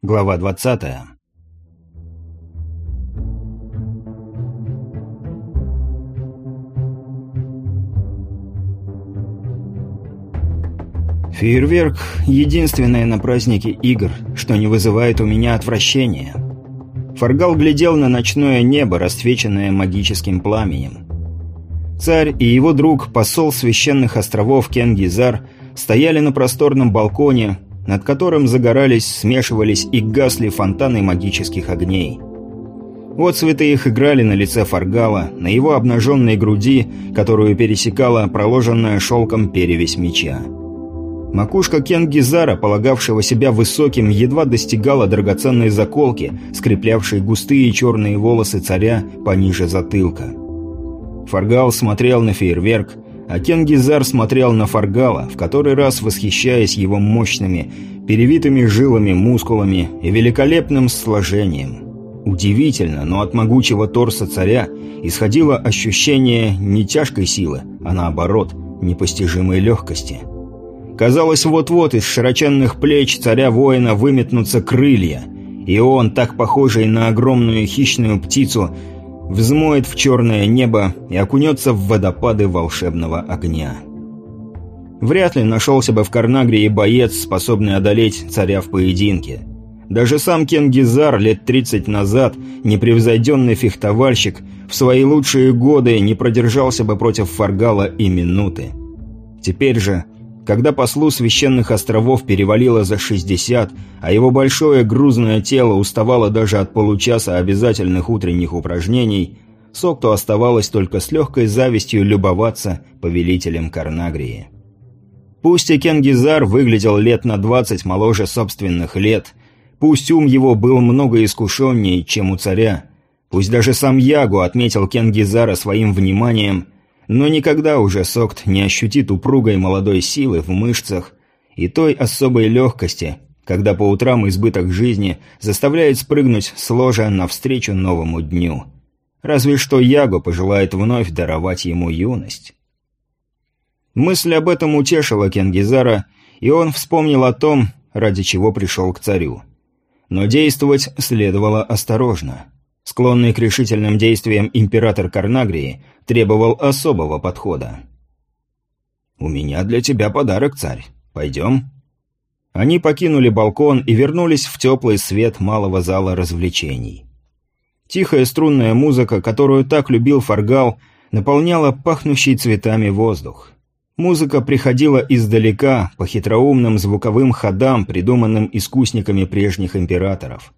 Глава 20. Фейерверк – единственное на празднике игр, что не вызывает у меня отвращения. Фаргал глядел на ночное небо, расцвеченное магическим пламенем. Царь и его друг, посол священных островов Кенгизар, стояли на просторном балконе, над которым загорались, смешивались и гасли фонтаны магических огней. Вот цветы их играли на лице Фаргала, на его обнаженной груди, которую пересекала проложенная шелком перевесь меча. Макушка Кенгизара, полагавшего себя высоким, едва достигала драгоценной заколки, скреплявшей густые черные волосы царя пониже затылка. Фаргал смотрел на фейерверк, а Кенгизар смотрел на Фаргала, в который раз восхищаясь его мощными, перевитыми жилами, мускулами и великолепным сложением. Удивительно, но от могучего торса царя исходило ощущение не тяжкой силы, а наоборот, непостижимой легкости. Казалось, вот-вот из широченных плеч царя-воина выметнутся крылья, и он, так похожий на огромную хищную птицу, взмоет в черное небо и окунется в водопады волшебного огня. Вряд ли нашелся бы в Карнагрии боец, способный одолеть царя в поединке. Даже сам Кенгизар лет 30 назад, непревзойденный фехтовальщик, в свои лучшие годы не продержался бы против Фаргала и минуты. Теперь же когда послу священных островов перевалило за 60, а его большое грузное тело уставало даже от получаса обязательных утренних упражнений, Сокту оставалось только с легкой завистью любоваться повелителем Карнагрии. Пусть и Кенгизар выглядел лет на 20 моложе собственных лет, пусть ум его был много искушеннее, чем у царя, пусть даже сам Ягу отметил Кенгизара своим вниманием – но никогда уже Сокт не ощутит упругой молодой силы в мышцах и той особой легкости, когда по утрам избыток жизни заставляет спрыгнуть с ложа навстречу новому дню. Разве что Яго пожелает вновь даровать ему юность. Мысль об этом утешила Кенгизара, и он вспомнил о том, ради чего пришел к царю. Но действовать следовало осторожно. Склонный к решительным действиям император Карнагрии требовал особого подхода. «У меня для тебя подарок, царь. Пойдем?» Они покинули балкон и вернулись в теплый свет малого зала развлечений. Тихая струнная музыка, которую так любил Фаргал, наполняла пахнущий цветами воздух. Музыка приходила издалека, по хитроумным звуковым ходам, придуманным искусниками прежних императоров.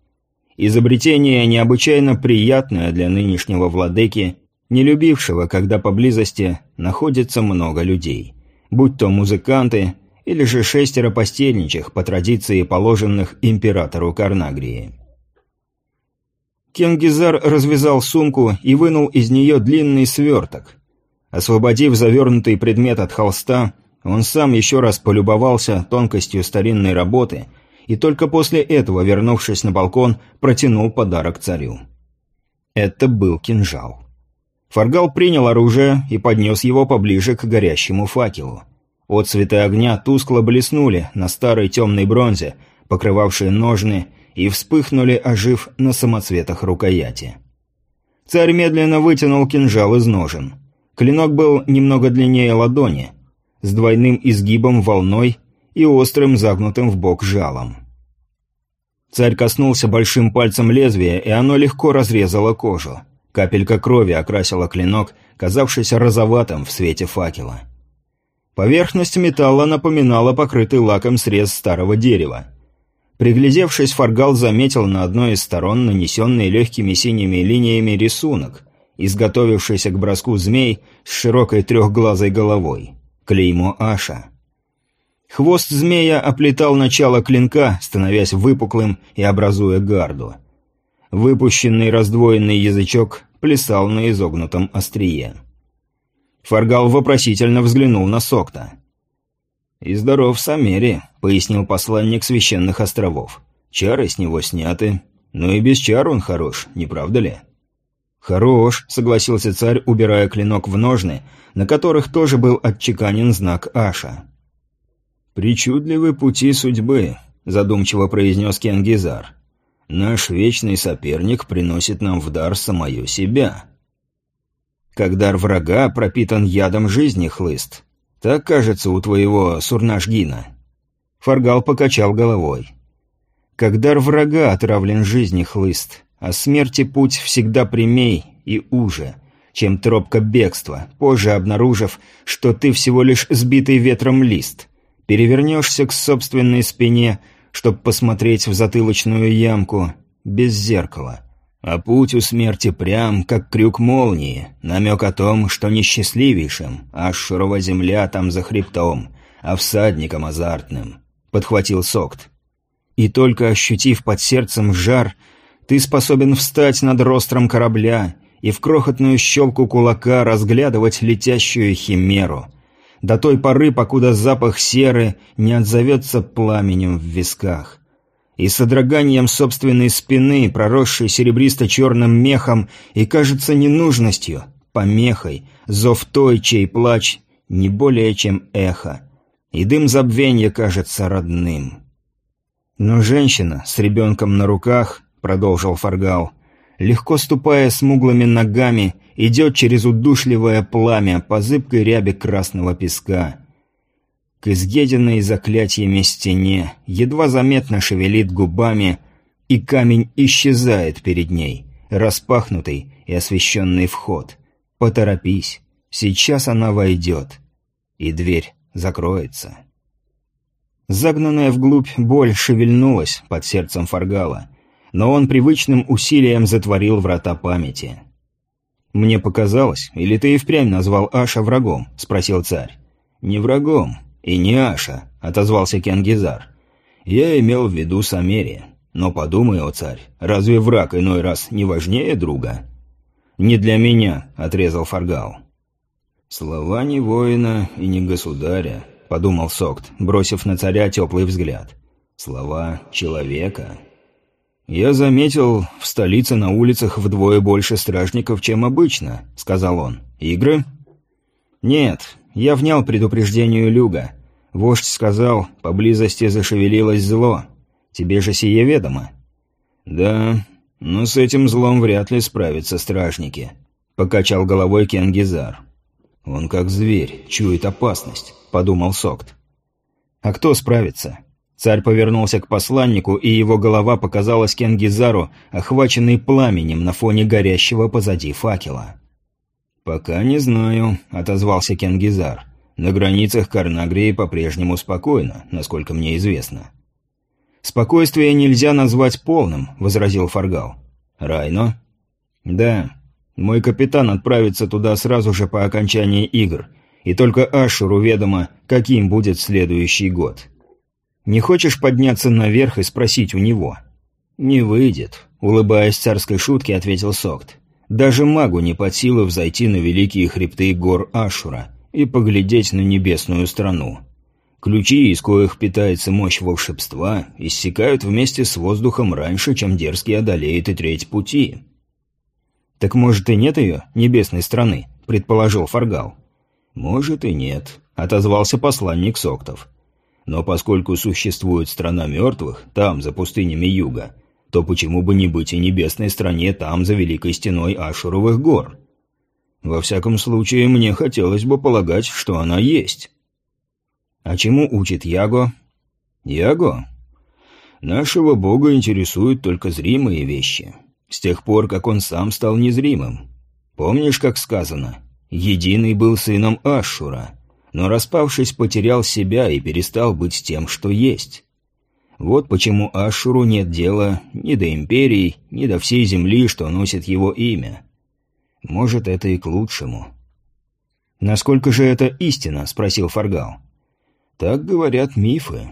Изобретение необычайно приятное для нынешнего владыки, не любившего, когда поблизости находится много людей. Будь то музыканты или же шестеро постельничих по традиции положенных императору Карнагрии. Кенгизар развязал сумку и вынул из нее длинный сверток. Освободив завернутый предмет от холста, он сам еще раз полюбовался тонкостью старинной работы – и только после этого, вернувшись на балкон, протянул подарок царю. Это был кинжал. Фаргал принял оружие и поднес его поближе к горящему факелу. Отцветы огня тускло блеснули на старой темной бронзе, покрывавшей ножны, и вспыхнули, ожив на самоцветах рукояти. Царь медленно вытянул кинжал из ножен. Клинок был немного длиннее ладони, с двойным изгибом волной и острым загнутым в бок жалом. Царь коснулся большим пальцем лезвия, и оно легко разрезало кожу. Капелька крови окрасила клинок, казавшийся розоватым в свете факела. Поверхность металла напоминала покрытый лаком срез старого дерева. Приглядевшись, Фаргал заметил на одной из сторон нанесенный легкими синими линиями рисунок, изготовившийся к броску змей с широкой трехглазой головой. Клеймо Аша. Хвост змея оплетал начало клинка, становясь выпуклым и образуя гарду. Выпущенный раздвоенный язычок плясал на изогнутом острие. Фаргал вопросительно взглянул на Сокта. «И здоров Самери», — пояснил посланник священных островов. «Чары с него сняты. Но и без чар он хорош, не правда ли?» «Хорош», — согласился царь, убирая клинок в ножны, на которых тоже был отчеканен знак Аша. «Причудливы пути судьбы», — задумчиво произнес Кенгизар. «Наш вечный соперник приносит нам в дар самое себя». «Как дар врага пропитан ядом жизни, хлыст. Так, кажется, у твоего Сурнашгина». Фаргал покачал головой. «Как дар врага отравлен жизни, хлыст, а смерти путь всегда прямей и уже» чем тропка бегства, позже обнаружив, что ты всего лишь сбитый ветром лист. Перевернешься к собственной спине, чтобы посмотреть в затылочную ямку, без зеркала. А путь у смерти прям, как крюк молнии, намек о том, что несчастливейшим, а шурова земля там за хребтом, а всадником азартным, — подхватил Сокт. И только ощутив под сердцем жар, ты способен встать над ростром корабля и в крохотную щелку кулака разглядывать летящую химеру. До той поры, покуда запах серы не отзовется пламенем в висках. И содроганием собственной спины, проросшей серебристо-черным мехом, и кажется ненужностью, помехой, зов той, чей плач не более чем эхо. И дым забвенья кажется родным. Но женщина с ребенком на руках, продолжил Фаргал, легко ступая смуглыми ногами, идет через удушливое пламя по зыбкой рябе красного песка. К изъеденной заклятиями стене едва заметно шевелит губами, и камень исчезает перед ней, распахнутый и освещенный вход. Поторопись, сейчас она войдет, и дверь закроется. Загнанная вглубь боль шевельнулась под сердцем Фаргала — но он привычным усилием затворил врата памяти. «Мне показалось, или ты и впрямь назвал Аша врагом?» – спросил царь. «Не врагом, и не Аша», – отозвался Кенгизар. «Я имел в виду Самери. Но подумай, о царь, разве враг иной раз не важнее друга?» «Не для меня», — отрезал Фаргал. «Слова не воина и не государя», — подумал Сокт, бросив на царя теплый взгляд. «Слова человека». «Я заметил, в столице на улицах вдвое больше стражников, чем обычно», — сказал он. «Игры?» «Нет, я внял предупреждению Люга. Вождь сказал, поблизости зашевелилось зло. Тебе же сие ведомо». «Да, но с этим злом вряд ли справятся стражники», — покачал головой Кенгизар. «Он как зверь, чует опасность», — подумал Сокт. «А кто справится?» Царь повернулся к посланнику, и его голова показалась Кенгизару, охваченной пламенем на фоне горящего позади факела. «Пока не знаю», — отозвался Кенгизар. «На границах Карнагрии по-прежнему спокойно, насколько мне известно». «Спокойствие нельзя назвать полным», — возразил Фаргал. «Райно?» «Да. Мой капитан отправится туда сразу же по окончании игр, и только Ашуру ведомо, каким будет следующий год». Не хочешь подняться наверх и спросить у него?» «Не выйдет», — улыбаясь царской шутке, ответил Сокт. «Даже магу не под силу взойти на великие хребты гор Ашура и поглядеть на небесную страну. Ключи, из коих питается мощь волшебства, иссякают вместе с воздухом раньше, чем дерзкий одолеет и треть пути». «Так может и нет ее, небесной страны?» — предположил Фаргал. «Может и нет», — отозвался посланник Соктов. Но поскольку существует страна мертвых, там, за пустынями юга, то почему бы не быть и небесной стране там, за великой стеной Ашуровых гор? Во всяком случае, мне хотелось бы полагать, что она есть. А чему учит Яго? Яго? Нашего бога интересуют только зримые вещи. С тех пор, как он сам стал незримым. Помнишь, как сказано? «Единый был сыном Ашура» но распавшись, потерял себя и перестал быть тем, что есть. Вот почему Ашуру нет дела ни до империи, ни до всей земли, что носит его имя. Может, это и к лучшему. «Насколько же это истина?» — спросил Фаргал. «Так говорят мифы.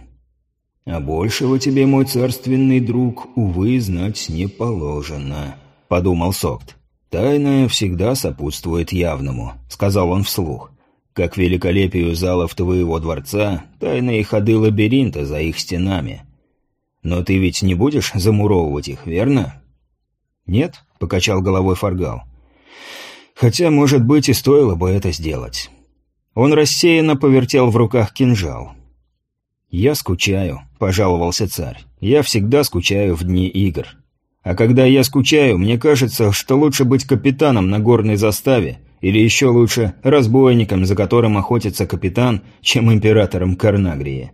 А большего тебе, мой царственный друг, увы, знать не положено», — подумал Сокт. «Тайное всегда сопутствует явному», — сказал он вслух как великолепию залов твоего дворца, тайные ходы лабиринта за их стенами. Но ты ведь не будешь замуровывать их, верно? Нет, покачал головой Фаргал. Хотя, может быть, и стоило бы это сделать. Он рассеянно повертел в руках кинжал. «Я скучаю», — пожаловался царь. «Я всегда скучаю в дни игр. А когда я скучаю, мне кажется, что лучше быть капитаном на горной заставе, или еще лучше разбойником, за которым охотится капитан, чем императором Карнагрии».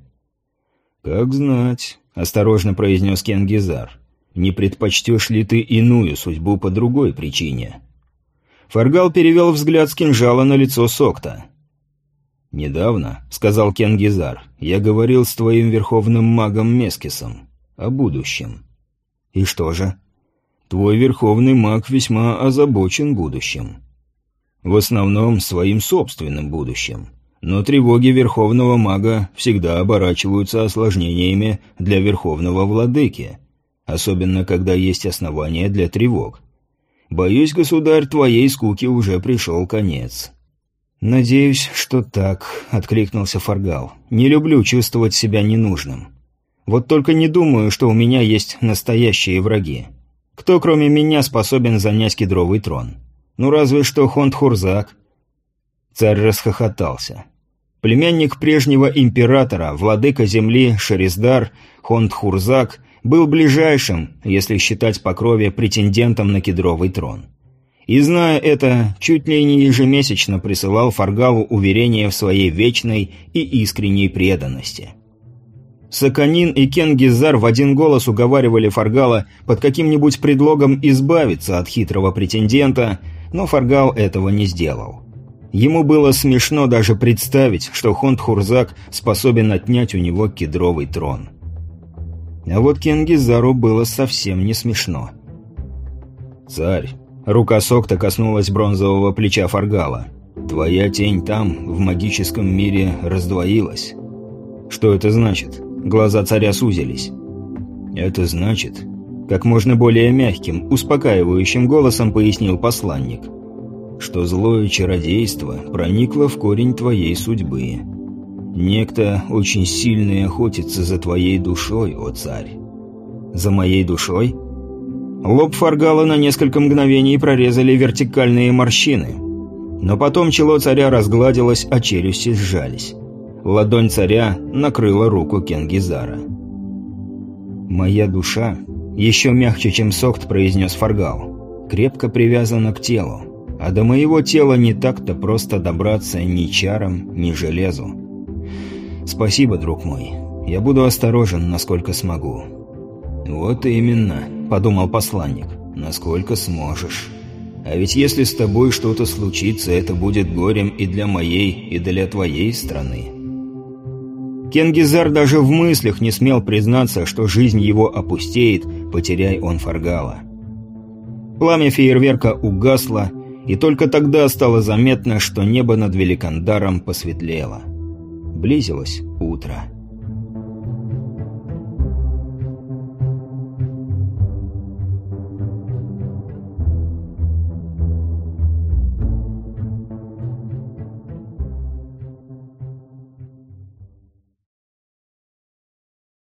«Как знать», — осторожно произнес Кенгизар. «Не предпочтешь ли ты иную судьбу по другой причине?» Фаргал перевел взгляд с кинжала на лицо Сокта. «Недавно», — сказал Кенгизар, — «я говорил с твоим верховным магом Мескисом. О будущем». «И что же?» «Твой верховный маг весьма озабочен будущим. В основном своим собственным будущим. Но тревоги верховного мага всегда оборачиваются осложнениями для верховного владыки, особенно когда есть основания для тревог. Боюсь, государь, твоей скуки уже пришел конец». «Надеюсь, что так», — откликнулся Фаргал. «Не люблю чувствовать себя ненужным. Вот только не думаю, что у меня есть настоящие враги. Кто, кроме меня, способен занять кедровый трон? Ну, разве что Хонд-Хурзак». Царь расхохотался. Племянник прежнего императора, владыка земли Шерездар, Хонд-Хурзак, был ближайшим, если считать по крови, претендентом на кедровый трон. И зная это, чуть ли не ежемесячно присылал Фаргалу уверения в своей вечной и искренней преданности. Саканин и Кенгизар в один голос уговаривали Фаргала под каким-нибудь предлогом избавиться от хитрого претендента, но Фаргал этого не сделал. Ему было смешно даже представить, что Хонд-Хурзак способен отнять у него кедровый трон. А вот Кенгизару было совсем не смешно. «Царь, Рука Сокта коснулась бронзового плеча Фаргала. «Твоя тень там, в магическом мире, раздвоилась». «Что это значит?» Глаза царя сузились. «Это значит...» Как можно более мягким, успокаивающим голосом пояснил посланник. «Что злое чародейство проникло в корень твоей судьбы. Некто очень сильный охотится за твоей душой, о царь». «За моей душой?» Лоб Фаргала на несколько мгновений прорезали вертикальные морщины. Но потом чело царя разгладилось, а челюсти сжались. Ладонь царя накрыла руку Кенгизара. «Моя душа, еще мягче, чем Сокт», — произнес Фаргал, — «крепко привязана к телу, а до моего тела не так-то просто добраться ни чаром, ни железу. Спасибо, друг мой, я буду осторожен, насколько смогу». «Вот именно», — подумал посланник, — «насколько сможешь. А ведь если с тобой что-то случится, это будет горем и для моей, и для твоей страны». Кенгизар даже в мыслях не смел признаться, что жизнь его опустеет, потеряй он Фаргала. Пламя фейерверка угасло, и только тогда стало заметно, что небо над Великандаром посветлело. Близилось утро.